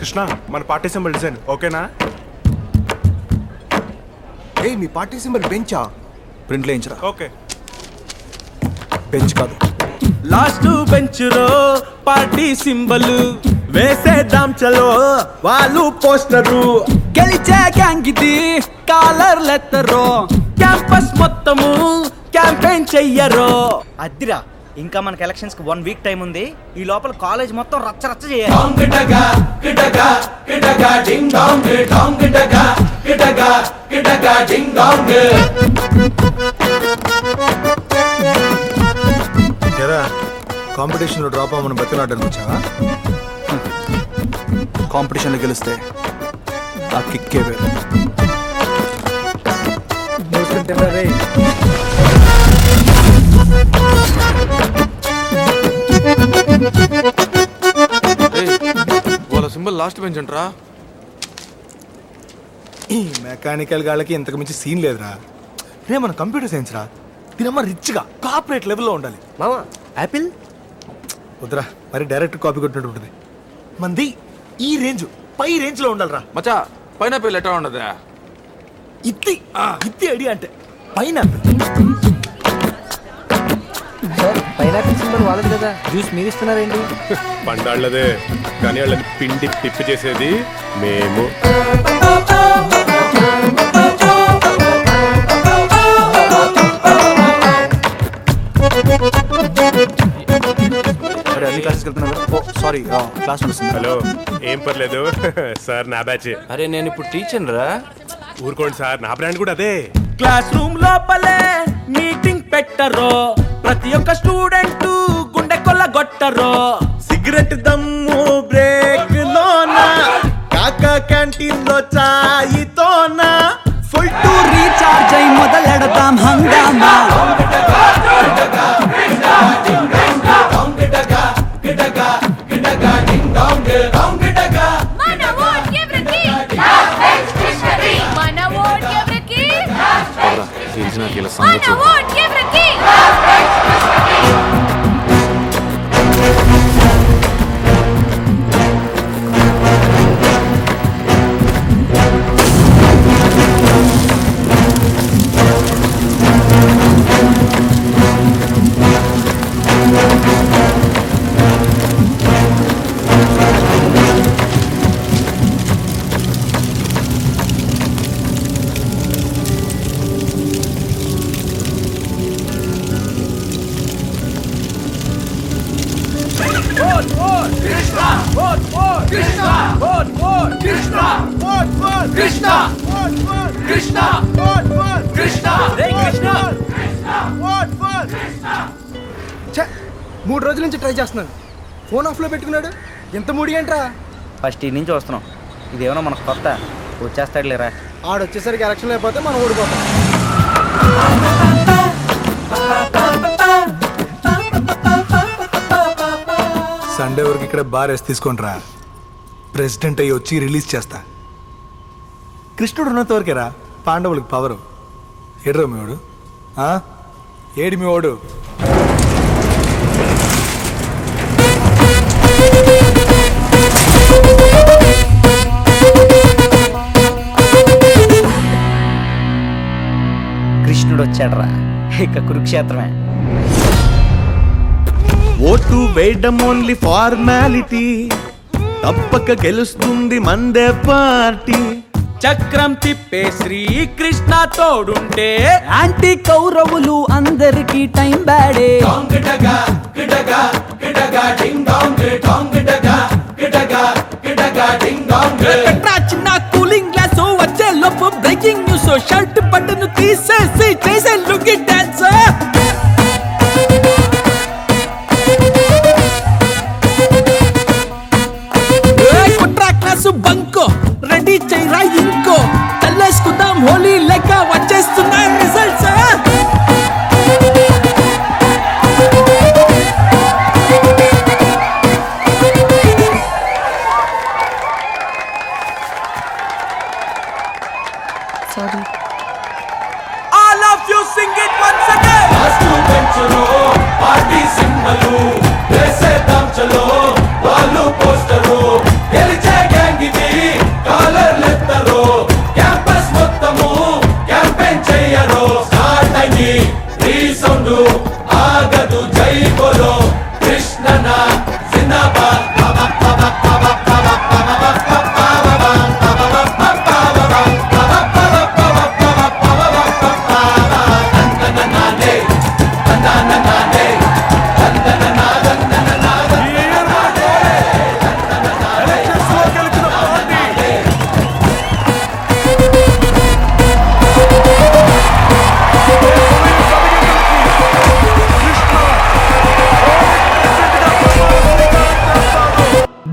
కృష్ణ మన party symbol design ఓకేనా? ఏ మీ పార్టీ సింబల్ బెంచా ప్రింట్లో వేయించరా ఓకే. బెంచ్ కాదు. Last bench row party symbol వేసేద్దాం చలో. వాళ్ళు పోస్టరు గెలిచే గ్యాంగ్ ఇది కాలర్ లెత్తరు క్యాంపస్ మొత్తము క్యాంపెయిన్ చెయ్యరు. అద్దిరా. ఇంకా మనకి ఎలక్షన్స్కి వన్ వీక్ టైం ఉంది. ఈ లోపల కాలేజ్ మొత్తం రచ్చ రచ్చ చేయాలి. కదా కాంపిటీషన్లో డ్రాప్ అవ్వమని బతిలాడడానికి వచ్చావా కాంపిటీషన్లో గెలిస్తే ఆ కిక్కే వేరు. వాళ్ళ సింబల్ లాస్ట్ బెంచ్ అంటరా. ఈ మెకానికల్ గాళ్ళకి ఇంతకు మించి సీన్ లేదురా. రే మన కంప్యూటర్ సైన్స్ రా. దీనమ్మ రిచ్గా కార్పొరేట్ లెవెల్లో ఉండాలి. మామా యాపిల్ వద్దురా మరి డైరెక్ట్ కాపీ కొట్టినట్టు ఉంటుంది. మంది ఈ రేంజ్ పై రేంజ్లో ఉండాలిరా. మచా పైనాపిల్ ఎట్లా ఉండదా ఇత్తి ఇత్తి ఐడియా అంటే పైన సార్ పైనాపిల్ సింబల్ వాళ్ళది కదా. జ్యూస్ మీరు ఇస్తున్నారేంటి పండాళ్ళదే కానీ వాళ్ళని పిండి తిప్పి చేసేది మేము. అరే అన్ని క్లాసెస్కి వెళ్తున్నా ఓ సారీ క్లాస్ నడుస్తుంది హలో ఏం పర్లేదు. సార్ నా బ్యాచ్. అరే నేను ఇప్పుడు టీచర్ రా. ఊరుకోండి సార్ నా బ్రాండ్ కూడా అదే. క్లాస్ రూమ్ లోపలే మీటింగ్ పెట్టరో. ప్రతి ఒక్క స్టూడెంట్ గుండె కొల్లగొట్టరో సిగరెట్ దమ్ము బ్రేక్ లోన. కాకా క్యాంటీన్లో చాయితోనా తోన. ఫుల్ టు రీఛార్జ్ అయి మొదలెడతాం హంగామా? eles naquela sala. Ana, Ward, quebra aqui! మూడు రోజుల నుంచి ట్రై చేస్తున్నాను. ఫోన్ ఆఫ్లో పెట్టుకున్నాడు. ఎంత మూడి ఏంట్రా? ఫస్ట్ ఈ నుంచి వస్తున్నాం. ఇదేమన్నా మనకు కొత్త? వచ్చేస్తాడు లేరా ఆడు వచ్చేసరికి ఎలక్షన్ అయిపోతే మనం ఓడిపోతాం. సండే వరకు ఇక్కడ బార్ తీసుకొని రా ప్రెసిడెంట్ అయ్యి వచ్చి రిలీజ్ చేస్తా. కృష్ణుడు ఉన్నంత వరకేరా పాండవులకు పవరు ఏడ్రా మీ వాడు? ఆ? ఏడి మీ వాడు? కృష్ణుడు వచ్చాడరా. ఇక కురుక్షేత్రమే. ఓటు వేయడం ఓన్లీ ఫార్మాలిటీ తప్పక గెలుస్తుంది మందే పార్టీ. చక్రం తిప్పే శ్రీకృష్ణ తోడుంటే యాంటీ కౌరవులు అందరికీ టైం బ్యాడే. చిన్న కూలింగ్ గ్లాస్ వచ్చే లోపు బ్రేకింగ్ న్యూస్ షర్ట్ బట్టను తీసేసి చేసే lungi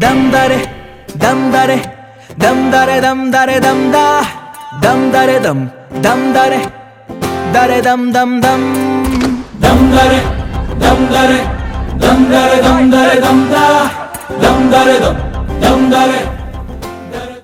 damdare damdare damdare damdare damda damdare dam damdare dare dam dam dam damdare damdare damdare damdare damda damdare dam damdare